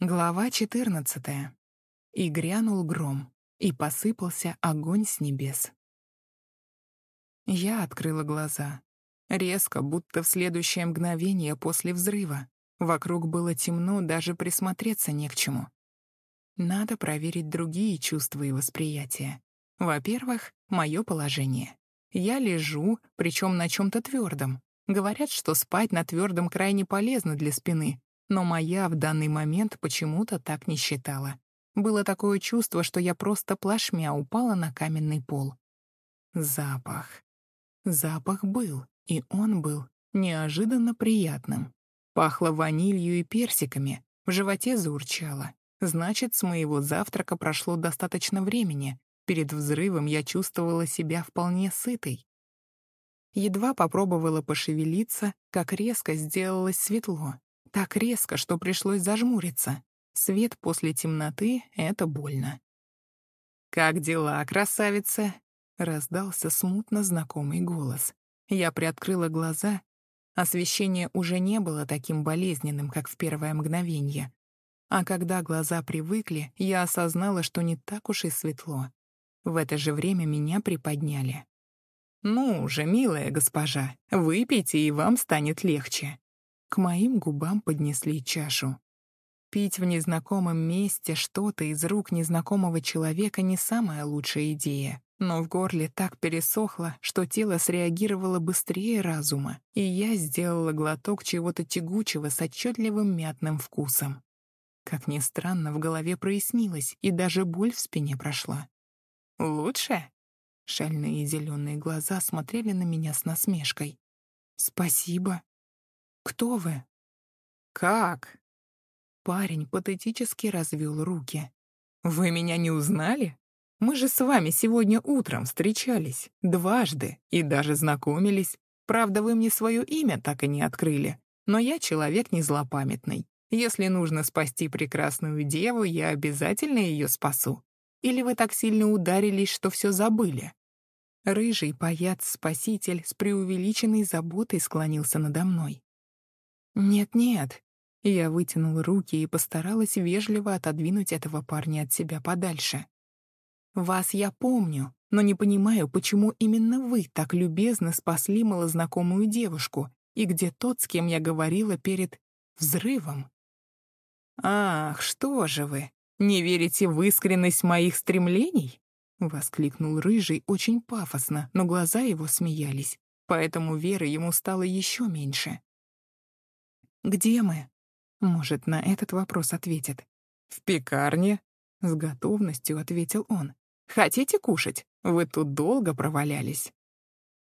Глава 14. И грянул гром, и посыпался огонь с небес. Я открыла глаза. Резко, будто в следующее мгновение после взрыва. Вокруг было темно, даже присмотреться не к чему. Надо проверить другие чувства и восприятия. Во-первых, мое положение. Я лежу, причем на чем-то твердом. Говорят, что спать на твердом крайне полезно для спины, но моя в данный момент почему-то так не считала. Было такое чувство, что я просто плашмя упала на каменный пол. Запах. Запах был, и он был неожиданно приятным. Пахло ванилью и персиками, в животе заурчало. Значит, с моего завтрака прошло достаточно времени. Перед взрывом я чувствовала себя вполне сытой. Едва попробовала пошевелиться, как резко сделалось светло. Так резко, что пришлось зажмуриться. Свет после темноты — это больно. «Как дела, красавица?» — раздался смутно знакомый голос. Я приоткрыла глаза. Освещение уже не было таким болезненным, как в первое мгновение. А когда глаза привыкли, я осознала, что не так уж и светло. В это же время меня приподняли. «Ну же, милая госпожа, выпейте, и вам станет легче». К моим губам поднесли чашу. Пить в незнакомом месте что-то из рук незнакомого человека не самая лучшая идея. Но в горле так пересохло, что тело среагировало быстрее разума, и я сделала глоток чего-то тягучего с отчетливым мятным вкусом. Как ни странно, в голове прояснилось, и даже боль в спине прошла. «Лучше?» Шальные зеленые глаза смотрели на меня с насмешкой. «Спасибо», «Кто вы?» «Как?» Парень патетически развел руки. «Вы меня не узнали? Мы же с вами сегодня утром встречались, дважды, и даже знакомились. Правда, вы мне свое имя так и не открыли. Но я человек не злопамятный. Если нужно спасти прекрасную деву, я обязательно ее спасу. Или вы так сильно ударились, что все забыли?» Рыжий паяц-спаситель с преувеличенной заботой склонился надо мной. «Нет-нет». Я вытянула руки и постаралась вежливо отодвинуть этого парня от себя подальше. «Вас я помню, но не понимаю, почему именно вы так любезно спасли малознакомую девушку, и где тот, с кем я говорила перед взрывом?» «Ах, что же вы, не верите в искренность моих стремлений?» — воскликнул Рыжий очень пафосно, но глаза его смеялись, поэтому веры ему стало еще меньше. Где мы? Может, на этот вопрос ответит. В пекарне, с готовностью ответил он. Хотите кушать? Вы тут долго провалялись.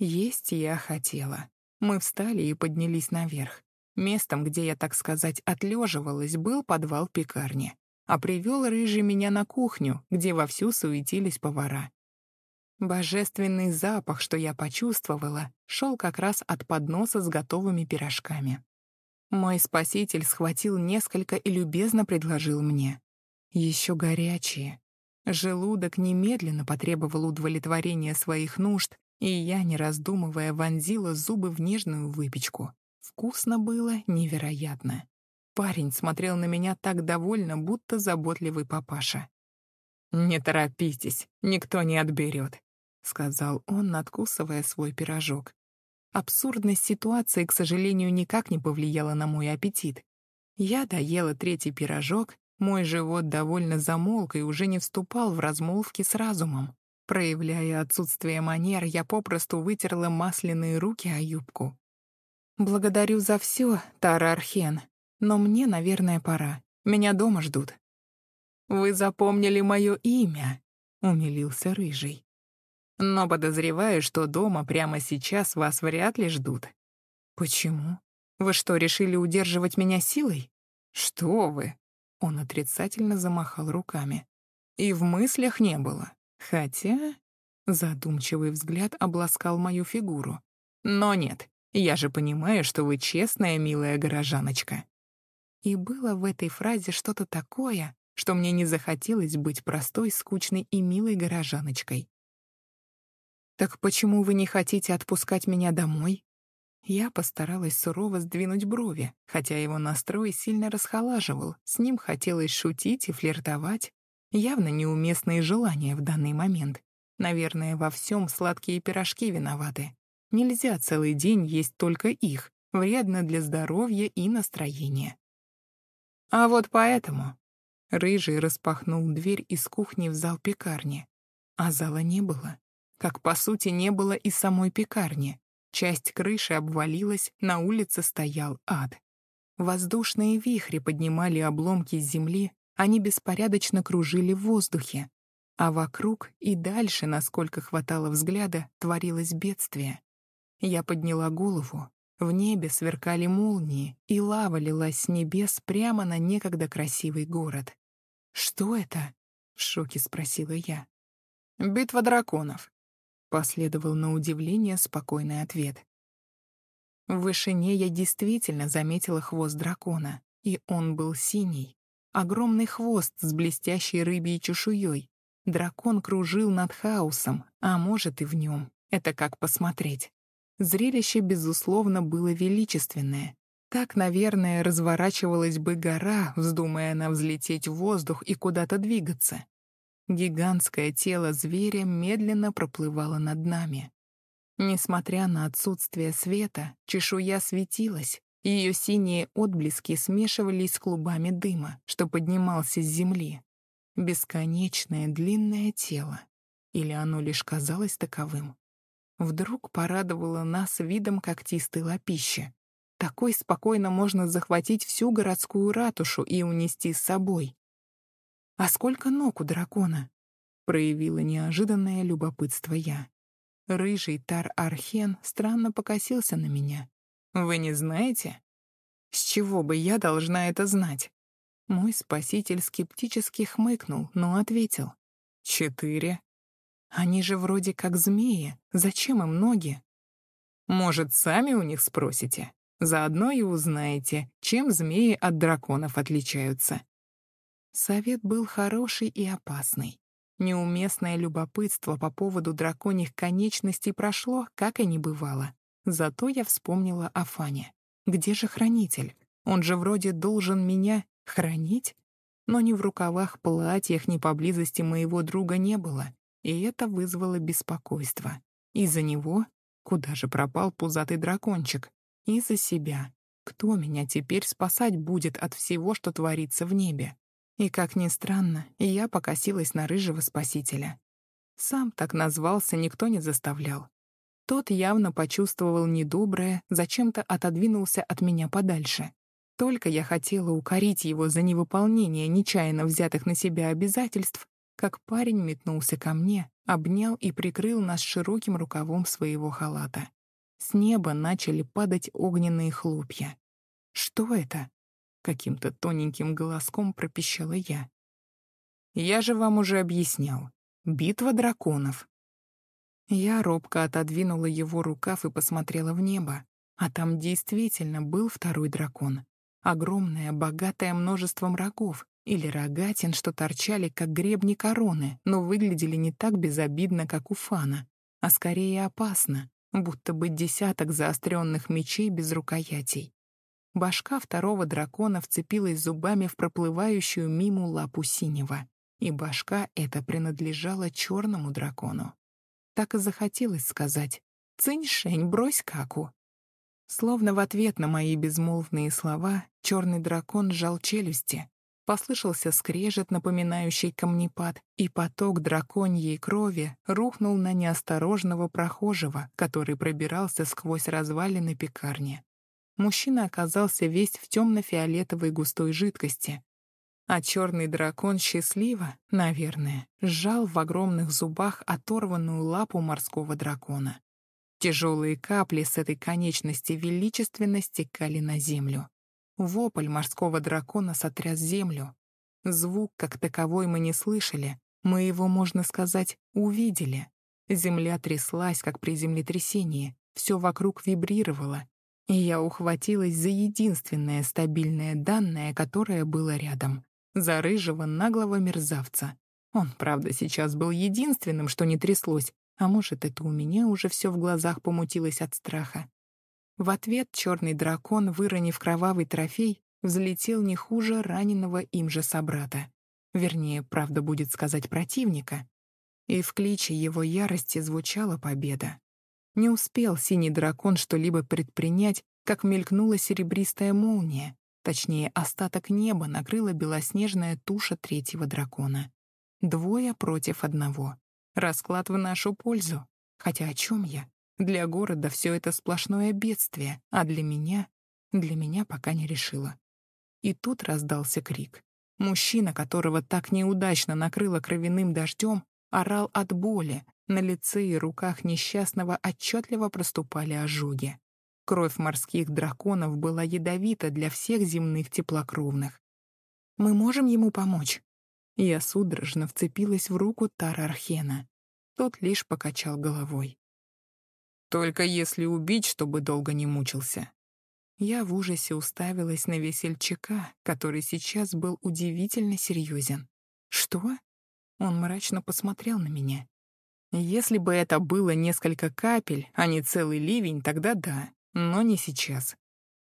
Есть я хотела. Мы встали и поднялись наверх. Местом, где я, так сказать, отлеживалась, был подвал пекарни. А привел рыжий меня на кухню, где вовсю суетились повара. Божественный запах, что я почувствовала, шел как раз от подноса с готовыми пирожками. Мой спаситель схватил несколько и любезно предложил мне. Еще горячие. Желудок немедленно потребовал удовлетворения своих нужд, и я, не раздумывая, вонзила зубы в нежную выпечку. Вкусно было невероятно. Парень смотрел на меня так довольно, будто заботливый папаша. «Не торопитесь, никто не отберет», — сказал он, надкусывая свой пирожок. Абсурдность ситуации, к сожалению, никак не повлияла на мой аппетит. Я доела третий пирожок, мой живот довольно замолк и уже не вступал в размолвки с разумом. Проявляя отсутствие манер, я попросту вытерла масляные руки о юбку. «Благодарю за все, Тара Архен, но мне, наверное, пора. Меня дома ждут». «Вы запомнили мое имя?» — умилился Рыжий. Но подозреваю, что дома прямо сейчас вас вряд ли ждут. Почему? Вы что, решили удерживать меня силой? Что вы? Он отрицательно замахал руками. И в мыслях не было. Хотя... Задумчивый взгляд обласкал мою фигуру. Но нет, я же понимаю, что вы честная, милая горожаночка. И было в этой фразе что-то такое, что мне не захотелось быть простой, скучной и милой горожаночкой. «Так почему вы не хотите отпускать меня домой?» Я постаралась сурово сдвинуть брови, хотя его настрой сильно расхолаживал, с ним хотелось шутить и флиртовать. Явно неуместные желания в данный момент. Наверное, во всем сладкие пирожки виноваты. Нельзя целый день есть только их, вредно для здоровья и настроения. А вот поэтому Рыжий распахнул дверь из кухни в зал пекарни. А зала не было. Как, по сути, не было и самой пекарни. Часть крыши обвалилась, на улице стоял ад. Воздушные вихри поднимали обломки с земли, они беспорядочно кружили в воздухе. А вокруг и дальше, насколько хватало взгляда, творилось бедствие. Я подняла голову. В небе сверкали молнии, и лава лилась с небес прямо на некогда красивый город. «Что это?» — в шоке спросила я. «Битва драконов», — последовал на удивление спокойный ответ. В вышине я действительно заметила хвост дракона, и он был синий. Огромный хвост с блестящей рыбьей чешуей. Дракон кружил над хаосом, а может и в нем. Это как посмотреть. Зрелище, безусловно, было величественное, так, наверное, разворачивалась бы гора, вздумая она взлететь в воздух и куда-то двигаться. Гигантское тело зверя медленно проплывало над нами. Несмотря на отсутствие света, чешуя светилась, ее синие отблески смешивались с клубами дыма, что поднимался с земли. Бесконечное длинное тело. Или оно лишь казалось таковым? Вдруг порадовало нас видом когтистой лапищи, такой спокойно можно захватить всю городскую ратушу и унести с собой. «А сколько ног у дракона?» — проявила неожиданное любопытство я. Рыжий Тар-Архен странно покосился на меня. «Вы не знаете?» «С чего бы я должна это знать?» Мой спаситель скептически хмыкнул, но ответил. «Четыре». «Они же вроде как змеи. Зачем им ноги?» «Может, сами у них спросите?» Заодно и узнаете, чем змеи от драконов отличаются. Совет был хороший и опасный. Неуместное любопытство по поводу драконьих конечностей прошло, как и не бывало. Зато я вспомнила о Фане. Где же хранитель? Он же вроде должен меня хранить? Но ни в рукавах платьях, ни поблизости моего друга не было, и это вызвало беспокойство. Из-за него куда же пропал пузатый дракончик? и за себя. Кто меня теперь спасать будет от всего, что творится в небе? И, как ни странно, я покосилась на рыжего спасителя. Сам так назвался, никто не заставлял. Тот явно почувствовал недоброе, зачем-то отодвинулся от меня подальше. Только я хотела укорить его за невыполнение нечаянно взятых на себя обязательств, как парень метнулся ко мне, обнял и прикрыл нас широким рукавом своего халата. С неба начали падать огненные хлопья. «Что это?» — каким-то тоненьким голоском пропищала я. «Я же вам уже объяснял. Битва драконов». Я робко отодвинула его рукав и посмотрела в небо. А там действительно был второй дракон. Огромное, богатое множеством рогов, или рогатин, что торчали, как гребни короны, но выглядели не так безобидно, как у Фана, а скорее опасно, будто бы десяток заостренных мечей без рукоятей. Башка второго дракона вцепилась зубами в проплывающую мимо лапу синего, и башка эта принадлежала черному дракону. Так и захотелось сказать «Цинь-шень, брось каку!» Словно в ответ на мои безмолвные слова черный дракон сжал челюсти, Послышался скрежет, напоминающий камнепад, и поток драконьей крови рухнул на неосторожного прохожего, который пробирался сквозь развалины пекарни. Мужчина оказался весь в темно-фиолетовой густой жидкости, а черный дракон счастливо, наверное, сжал в огромных зубах оторванную лапу морского дракона. Тяжелые капли с этой конечности величественно стекали на землю. Вопль морского дракона сотряс землю. Звук, как таковой, мы не слышали. Мы его, можно сказать, увидели. Земля тряслась, как при землетрясении. Все вокруг вибрировало. И я ухватилась за единственное стабильное данное, которое было рядом. За рыжего наглого мерзавца. Он, правда, сейчас был единственным, что не тряслось, а может, это у меня уже все в глазах помутилось от страха. В ответ черный дракон, выронив кровавый трофей, взлетел не хуже раненого им же собрата. Вернее, правда будет сказать противника. И в кличе его ярости звучала победа. Не успел синий дракон что-либо предпринять, как мелькнула серебристая молния, точнее, остаток неба накрыла белоснежная туша третьего дракона. Двое против одного. Расклад в нашу пользу. Хотя о чем я? Для города все это сплошное бедствие, а для меня... Для меня пока не решила. И тут раздался крик. Мужчина, которого так неудачно накрыло кровяным дождем, орал от боли. На лице и руках несчастного отчетливо проступали ожоги. Кровь морских драконов была ядовита для всех земных теплокровных. «Мы можем ему помочь?» Я судорожно вцепилась в руку Тара Архена. Тот лишь покачал головой. «Только если убить, чтобы долго не мучился». Я в ужасе уставилась на весельчака, который сейчас был удивительно серьезен. «Что?» Он мрачно посмотрел на меня. «Если бы это было несколько капель, а не целый ливень, тогда да, но не сейчас.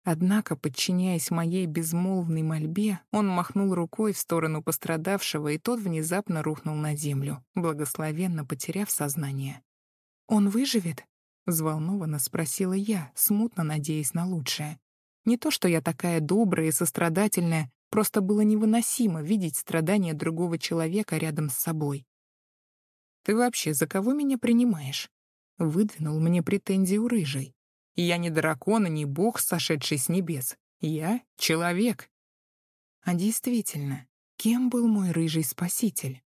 Однако, подчиняясь моей безмолвной мольбе, он махнул рукой в сторону пострадавшего, и тот внезапно рухнул на землю, благословенно потеряв сознание. «Он выживет?» — взволнованно спросила я, смутно надеясь на лучшее. Не то, что я такая добрая и сострадательная, просто было невыносимо видеть страдания другого человека рядом с собой. «Ты вообще за кого меня принимаешь?» — выдвинул мне претензию рыжий. Я не дракон и не бог, сошедший с небес. Я — человек. А действительно, кем был мой рыжий спаситель?